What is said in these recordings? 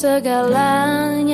segalanya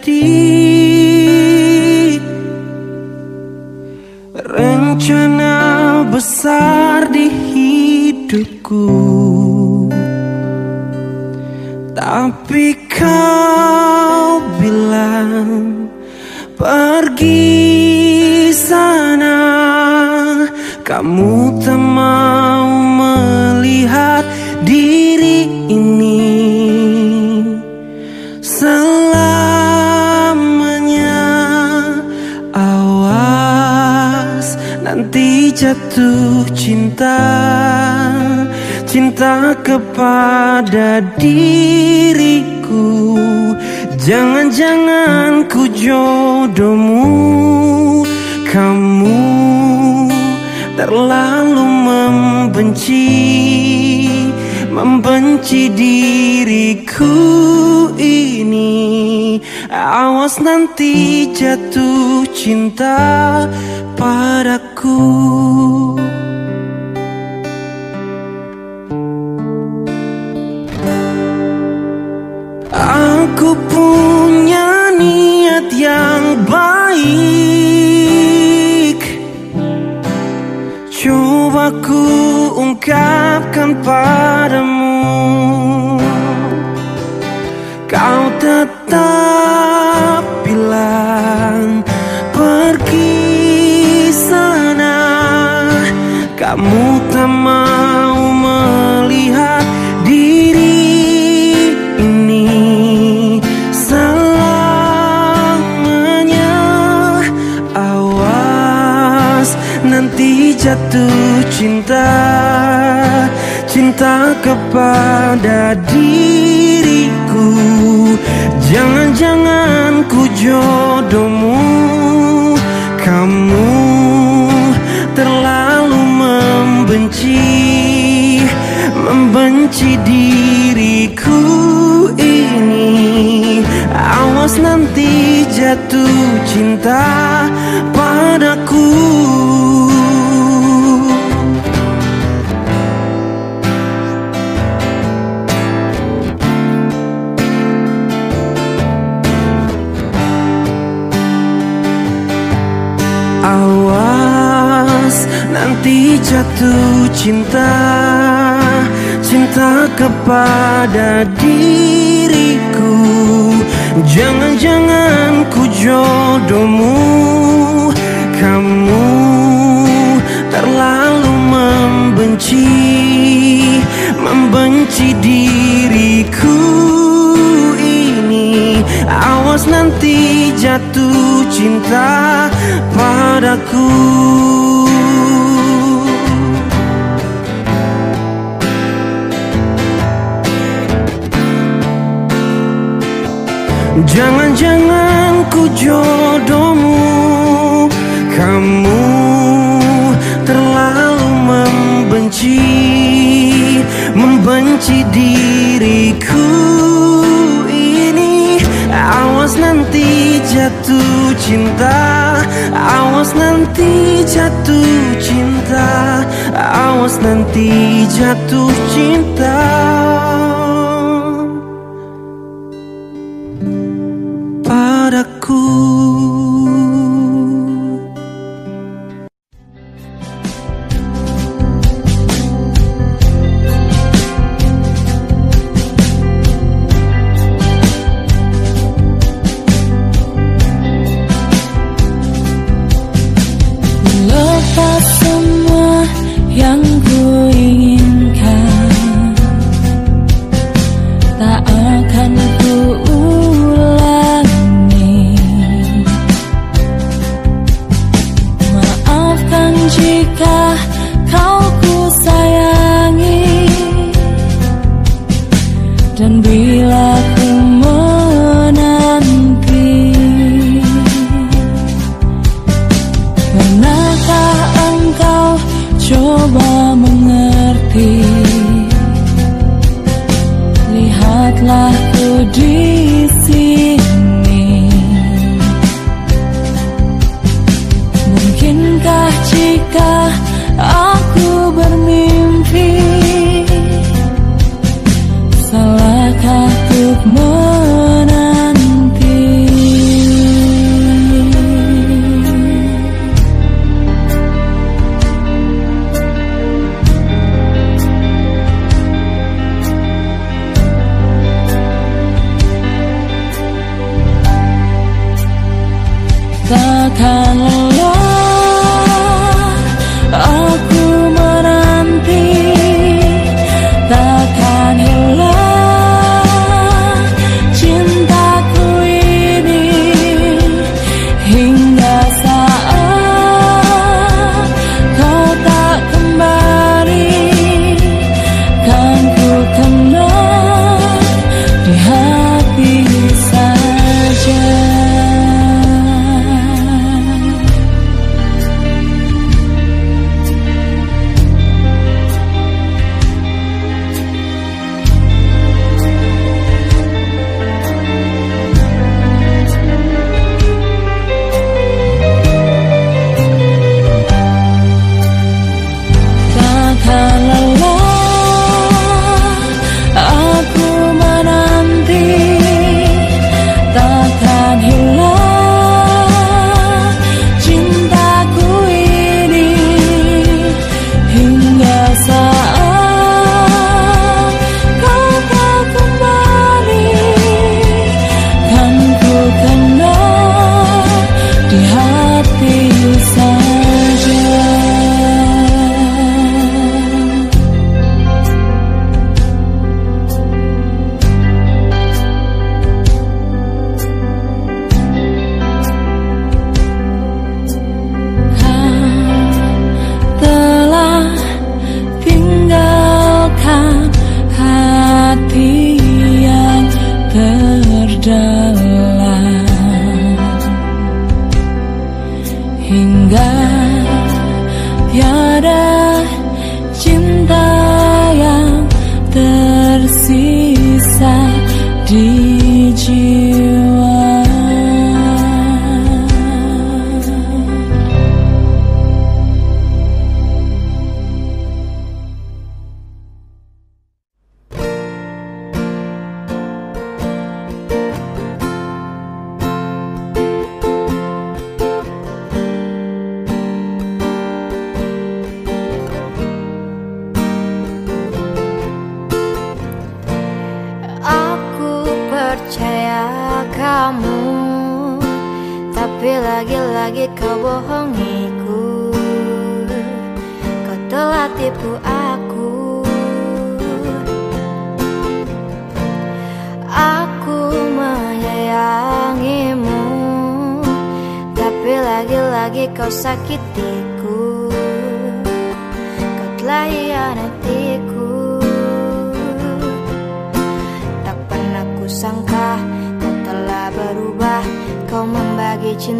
jadi rencana besar di hidupku. Tapi kau bilang pergi sana. Kamu tak mau melihat jatuh cinta Cinta kepada diriku. Jangan-jangan ku jodohmu Kamu terlalu membenci Membenci diriku ini. Awas nanti jatuh cinta padaku Aku. Punya niat yang baik. Coba ku ungkapkan padamu. Kau tetap bilang pergi Kamu tak mau melihat diri ini. Selamanya Awas nanti jatuh cinta. Cinta kepada diriku. Jangan-jangan ku jodohmu Membenci diriku ini. Awas nanti jatuh cinta kepada diriku. Jangan-jangan ku jodohmu Kamu terlalu membenci Membenci diriku ini. Awas nanti jatuh cinta padaku Jangan-jangan ku jodohmu. Kamu terlalu membenci Membenci diriku. Ini Awas nanti jatuh cinta Awas nanti jatuh cinta Awas nanti jatuh cinta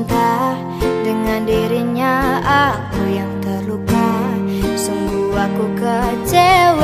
cinta Dengan dirinya aku yang terluka. Sungguh aku kecewa.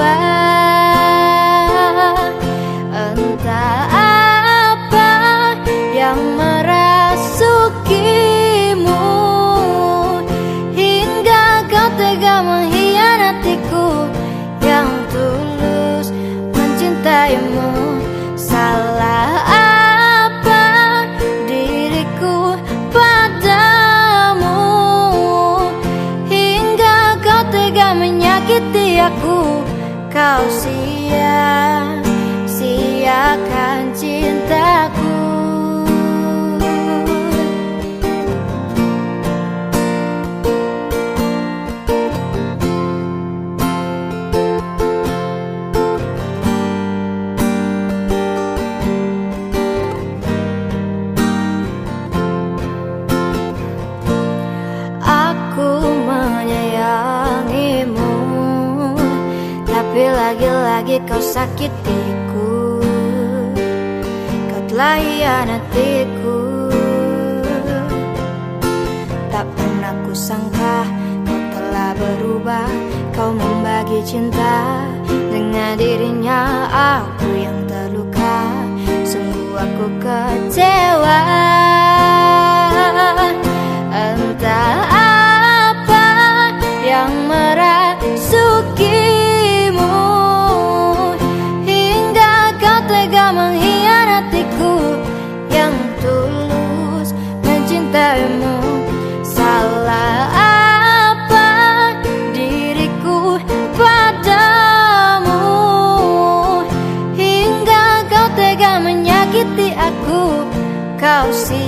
house. menyakitiku Kau telah hianatiku Tak pernah ku sangka kau telah berubah Kau membagi cinta dengan dirinya. Aku yang terluka Sungguh aku kecewa. Entah cause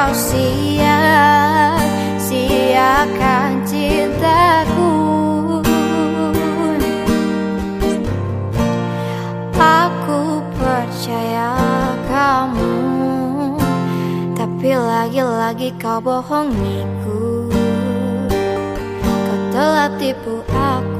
kau sia-siakan cintaku. Aku percaya kamu Tapi lagi-lagi kau bohongiku Kau telah tipu aku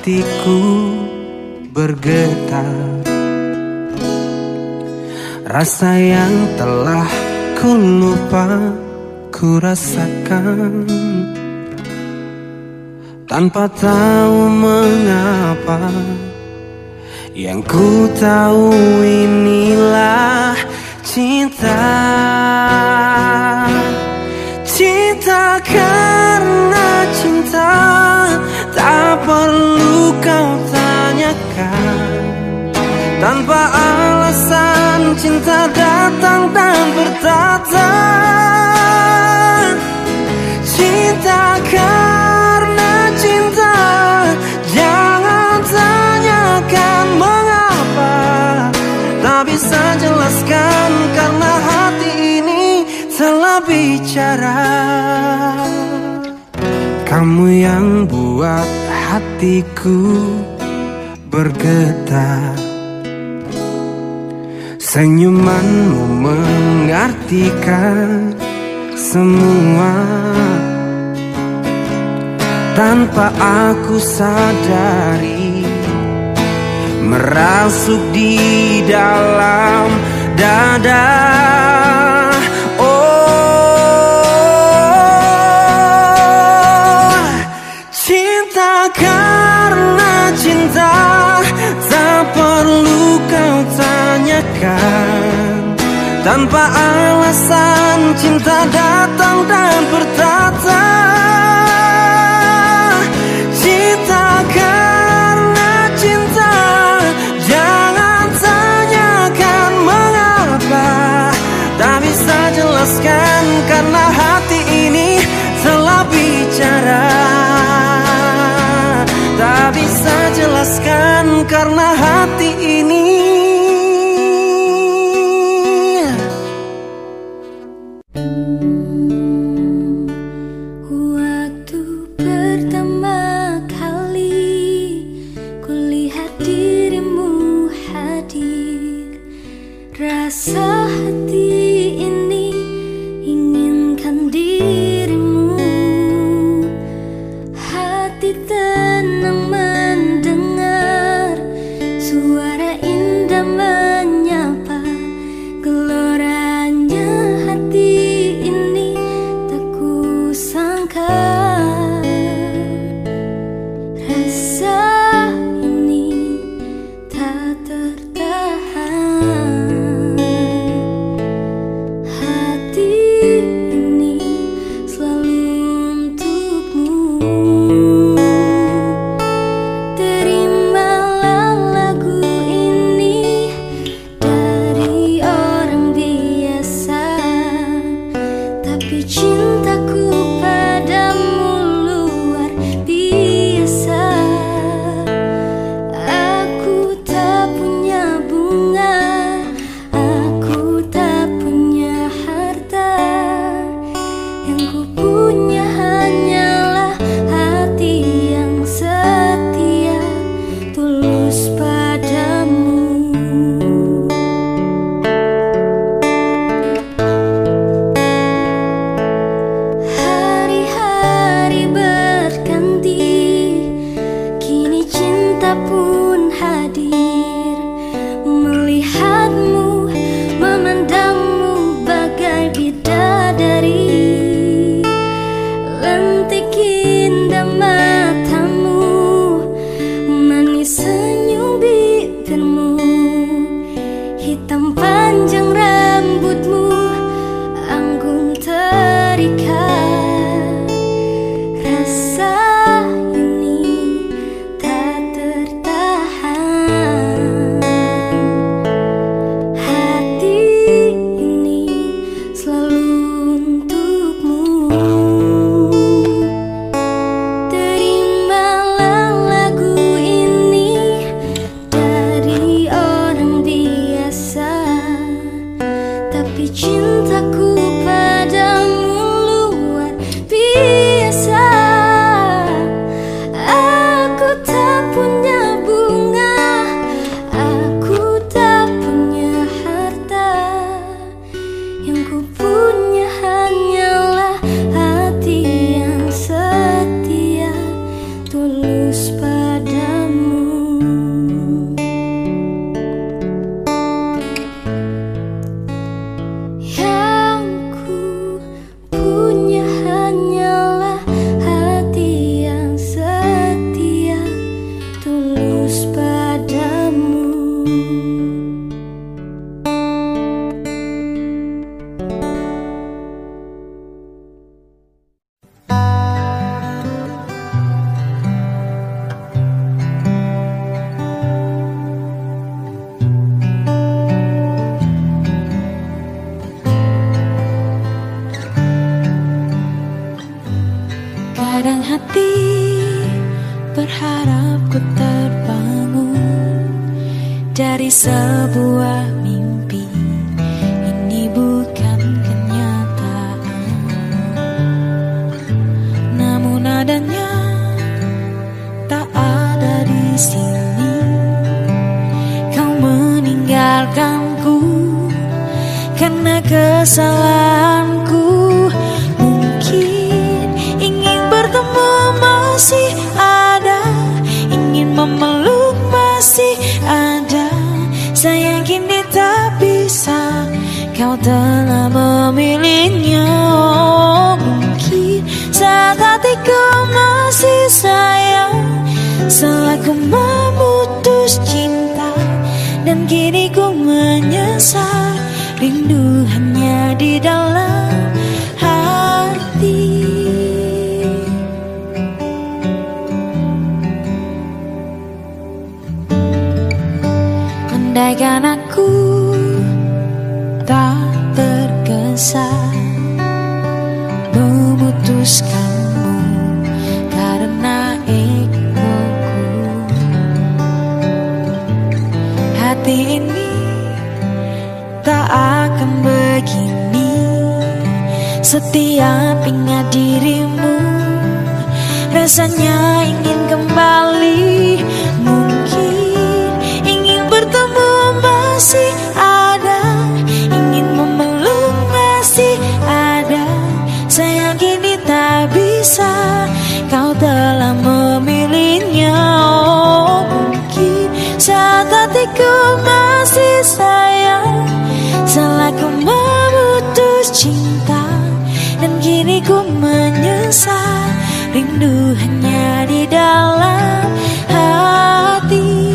hatiku bergetar. Rasa yang telah ku lupa ku rasakan. Tanpa tahu mengapa Yang ku tahu inilah cinta. Cinta karena cinta Tak perlu kau tanyakan. Tanpa alasan cinta datang dan bertata Cinta karena cinta Jangan tanyakan mengapa. Tak bisa jelaskan karena hati ini telah bicara. Kamu yang buat hatiku bergetar. Senyumanmu mengartikan semua. Tanpa aku sadari Merasuk di dalam dada Tanpa alasan cinta datang dan bertata. Cinta karena cinta Jangan tanyakan mengapa. Tak bisa jelaskan karena hati ini telah bicara. Tak bisa jelaskan karena hati ini Dan kini ku menyesal Rindu hanya di dalam hati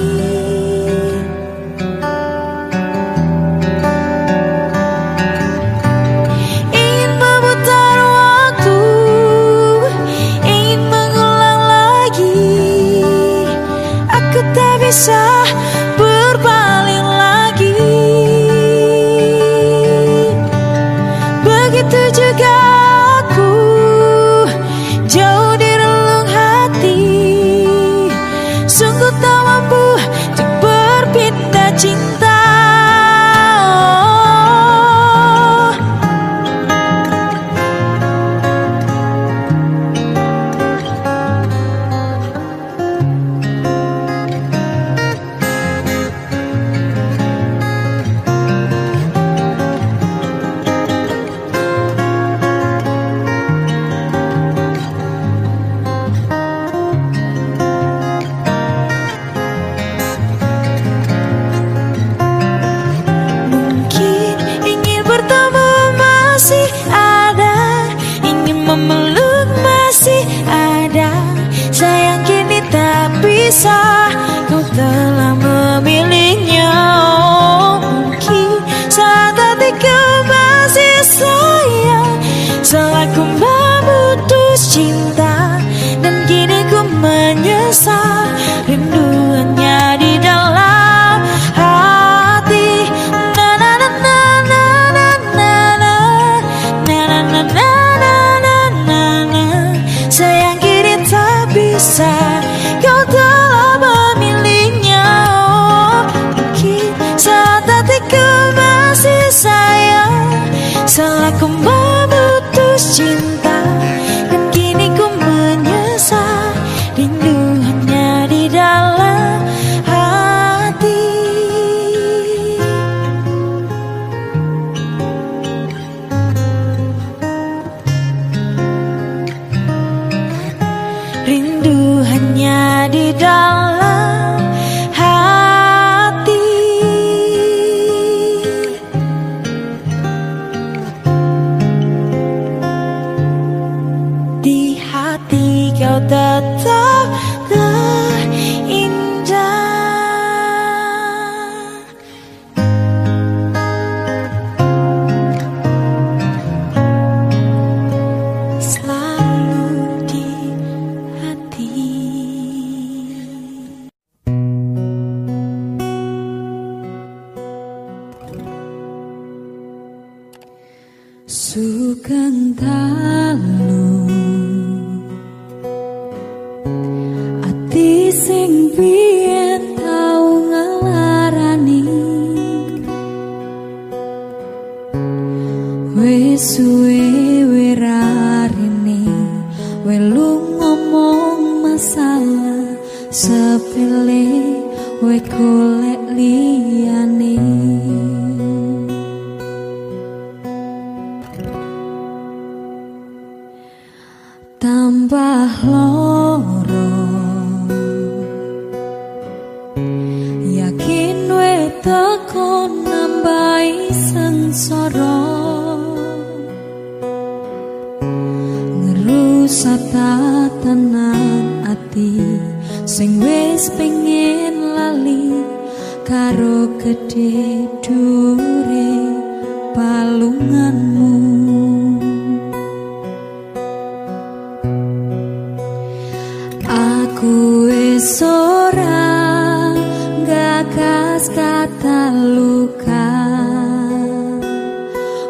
bekas kata luka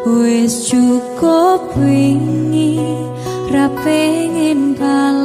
wis cukup wingi ra pengin pal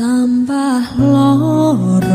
tambah lor.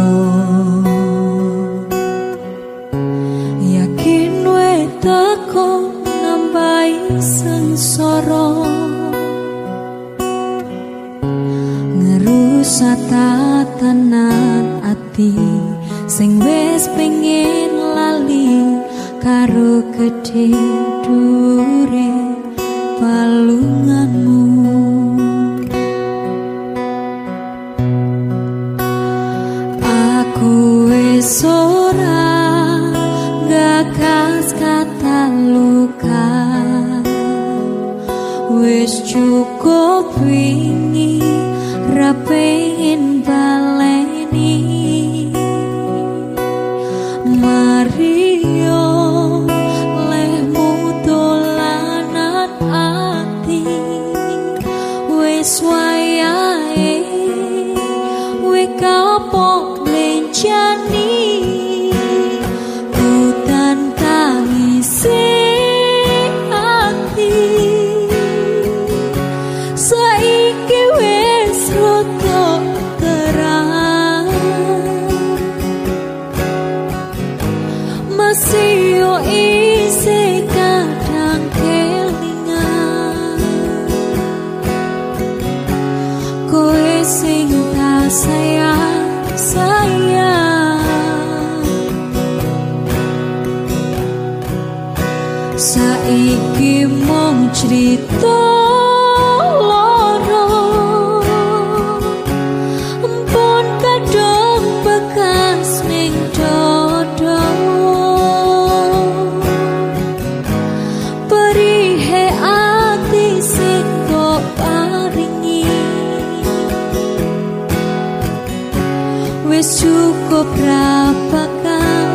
Kerap bakal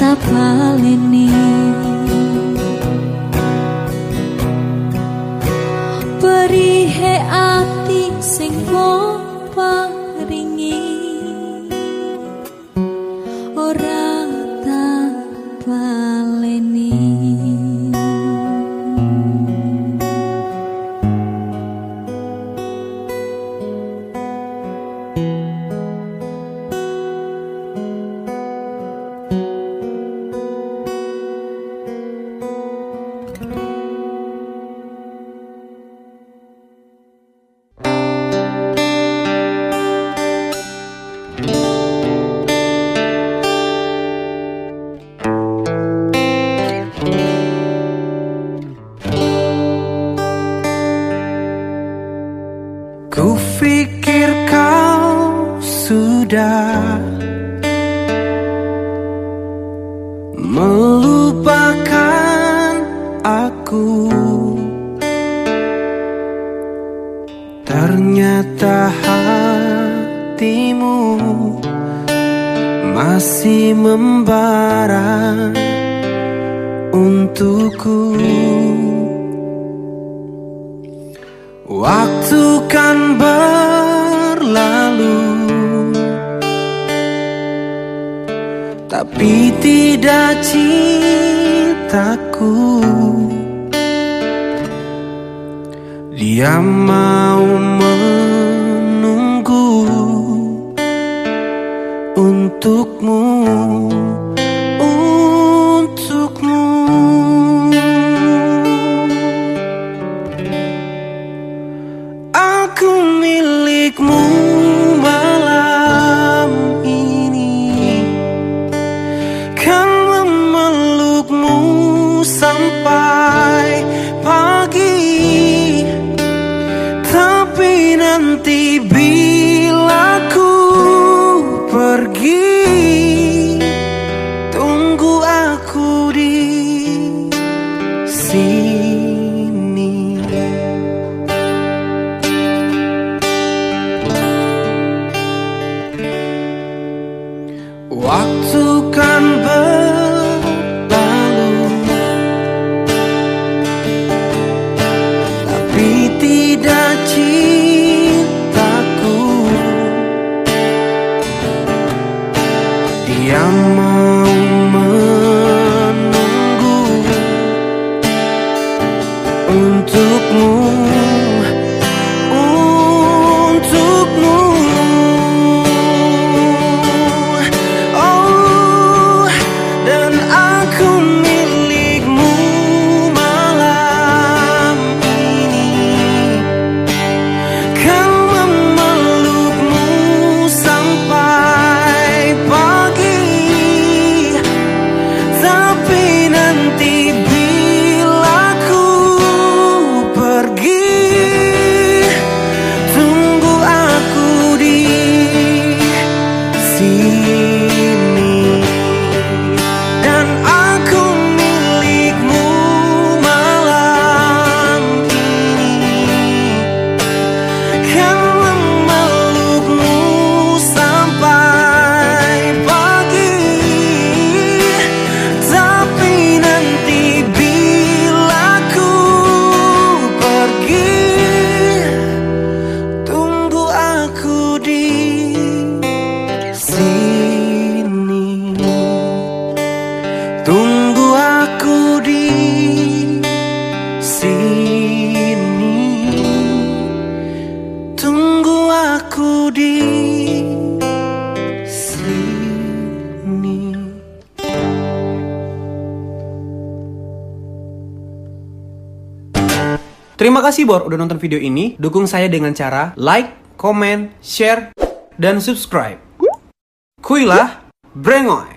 tak paleni di sini. Terima kasih Bor udah nonton video ini. Dukung saya dengan cara like, comment, share, dan subscribe. Kuilah, brengoy!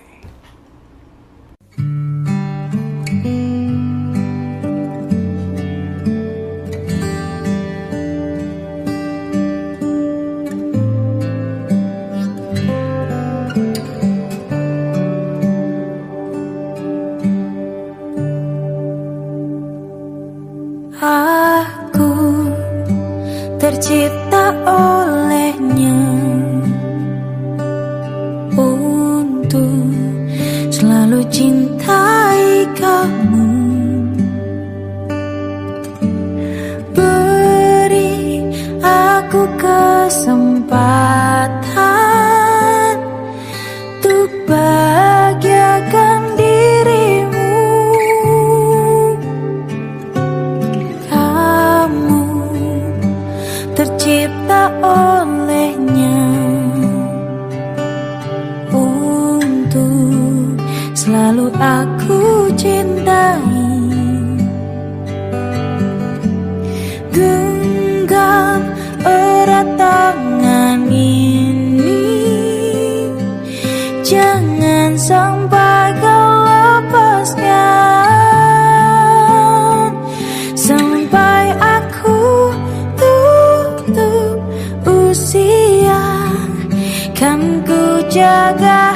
Aku tercipta olehnya Untuk selalu cintai kamu. Beri aku kesempatan jaga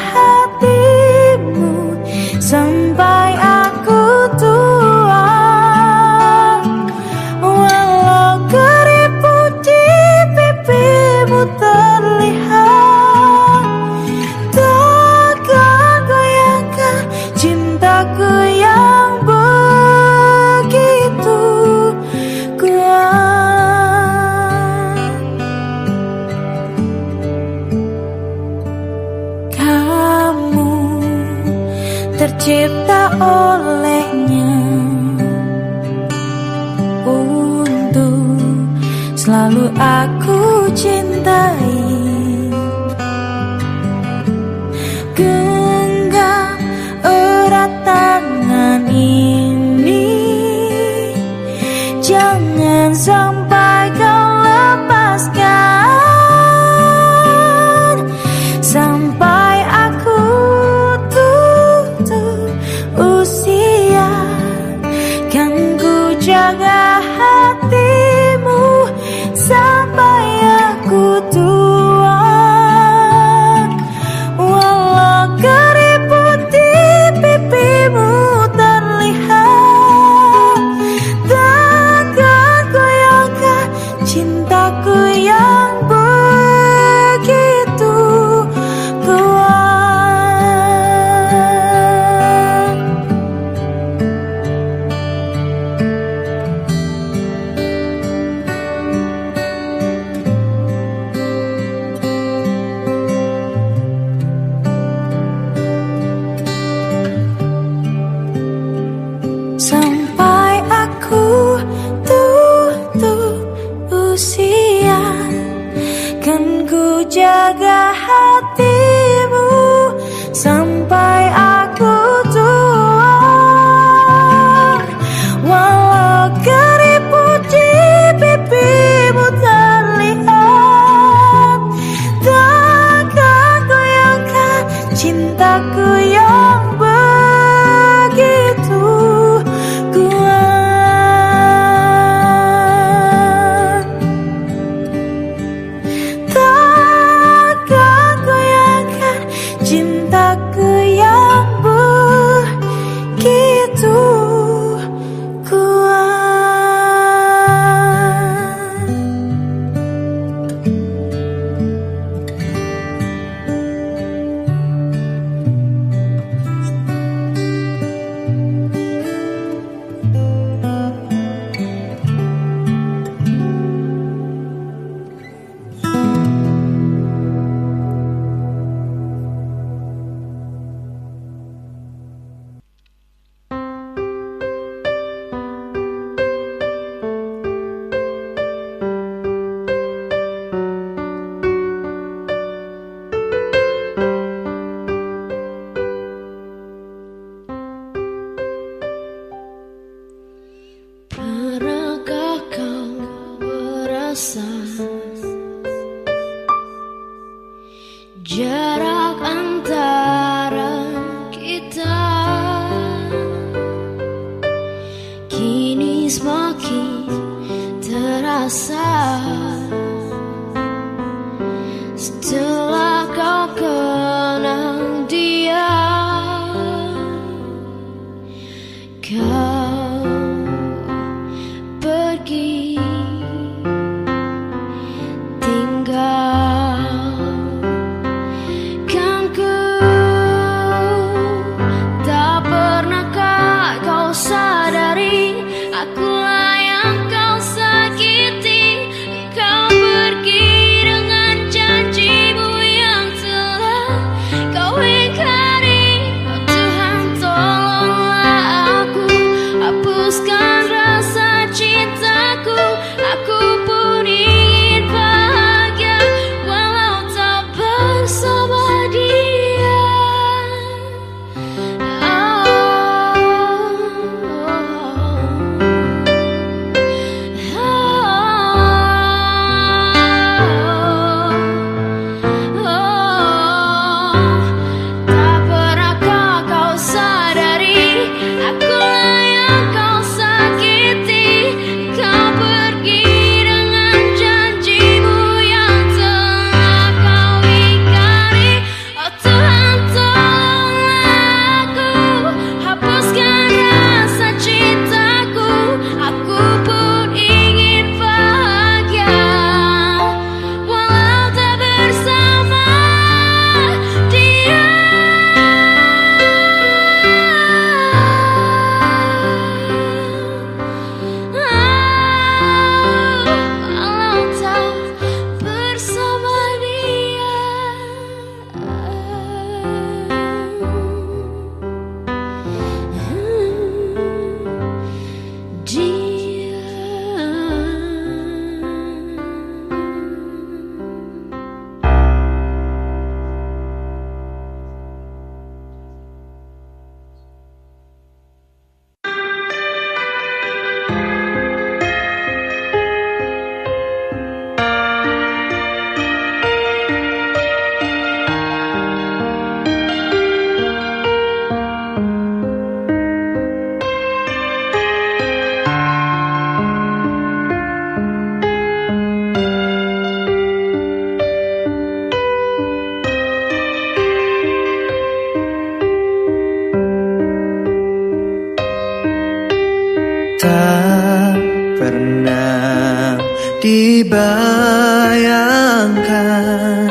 bayangkan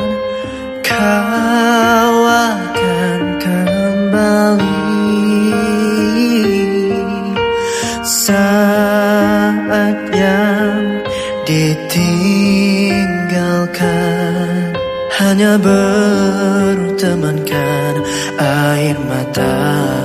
kau akan kembali yang ditinggalkan hanya bertemankan air mata.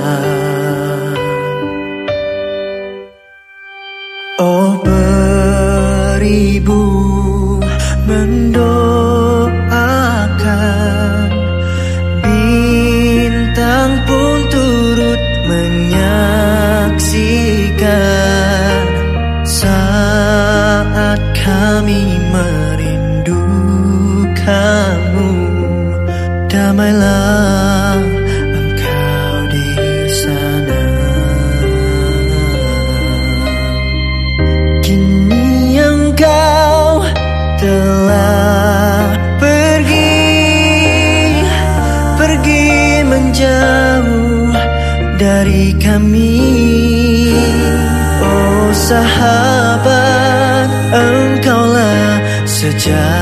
sahabat engkaulah sejarah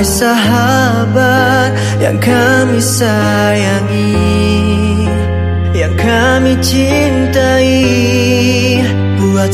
Wahai sahabat yang kami sayangi Yang kami cintai Buat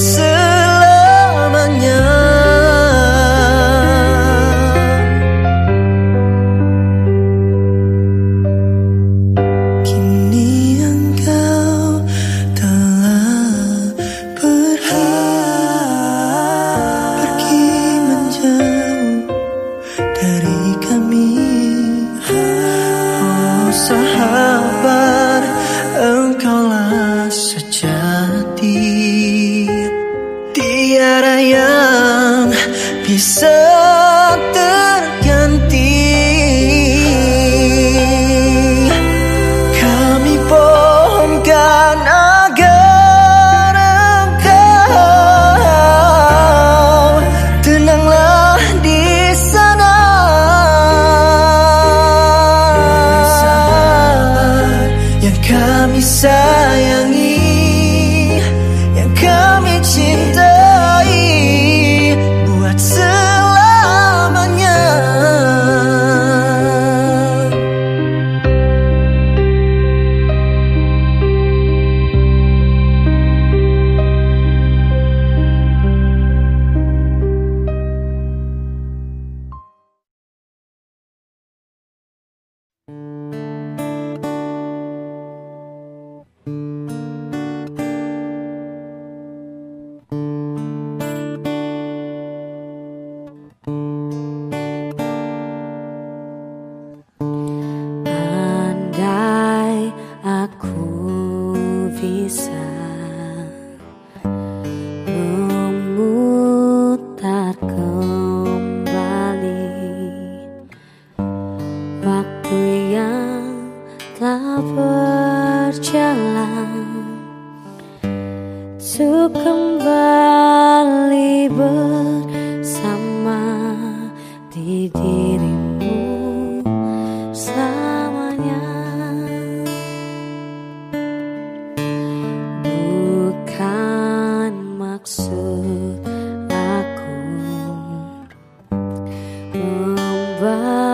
吧。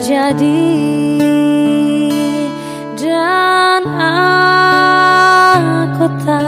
Terjadi. Dan aku tak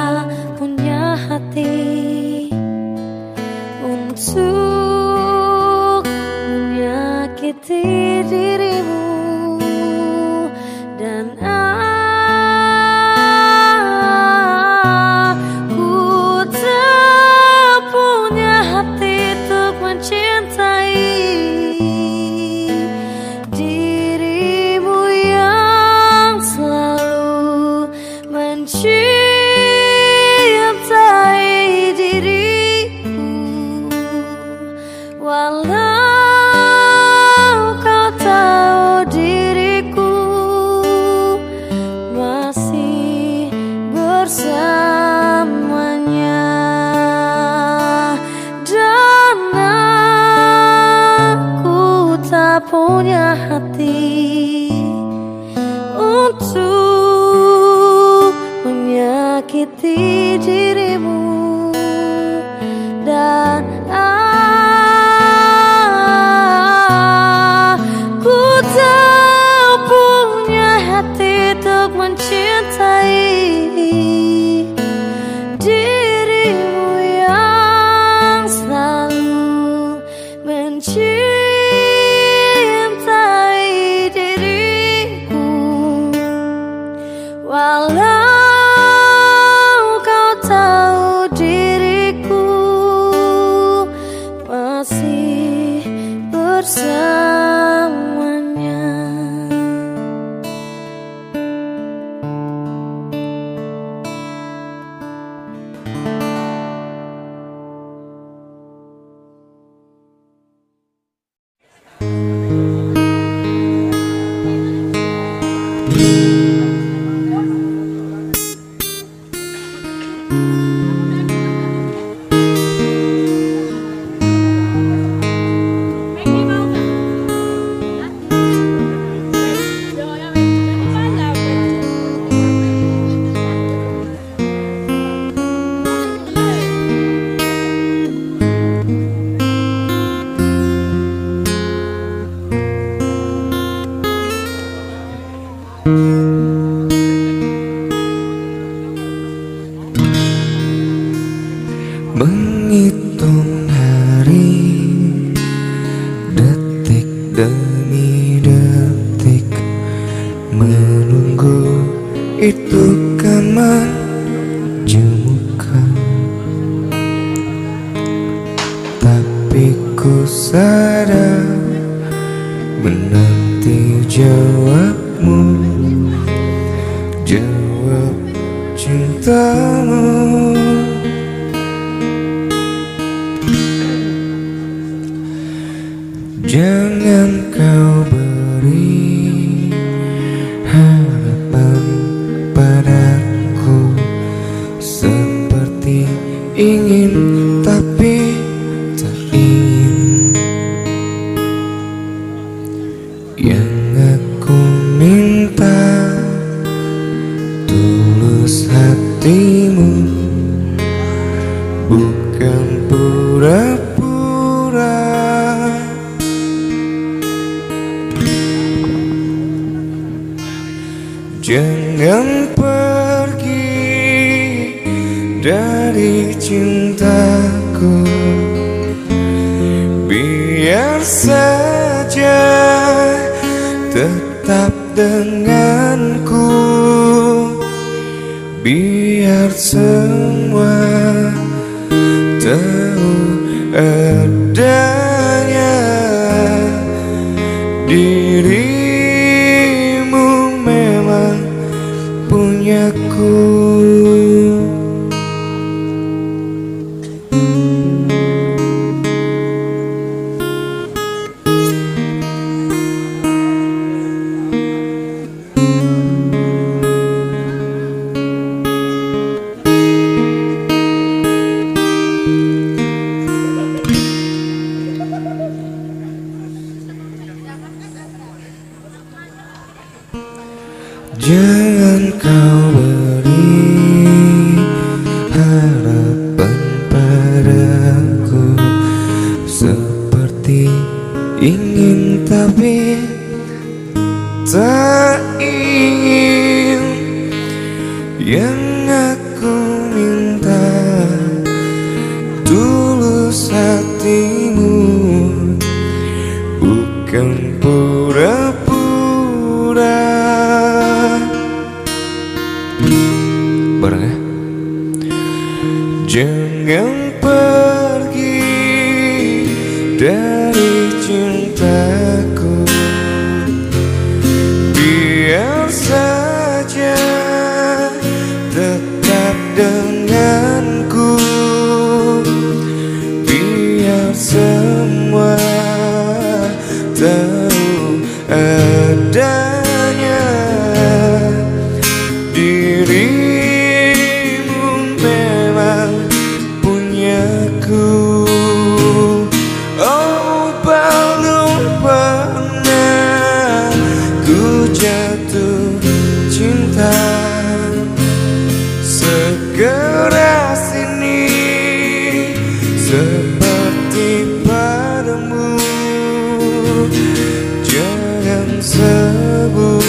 Jangan sebut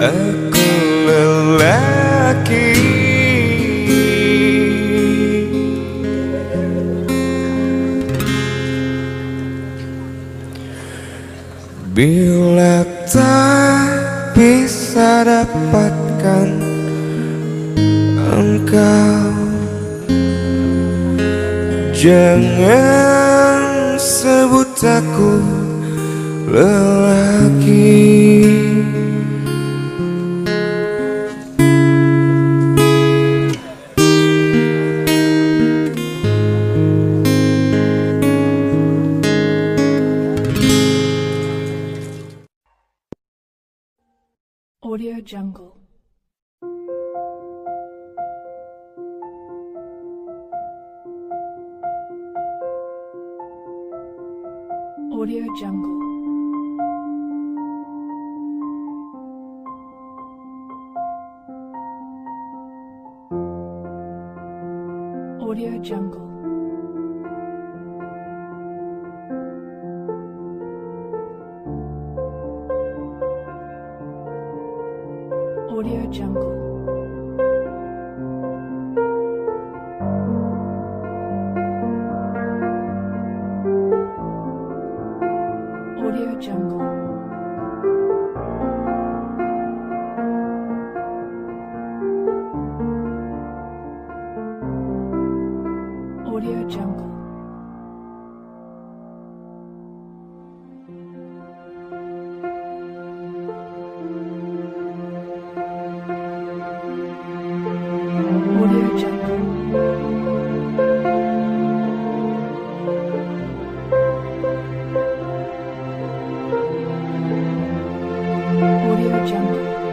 aku lelaki. Bila tak bisa dapatkan engkau Jangan Aku lelaki. Audio Jungle.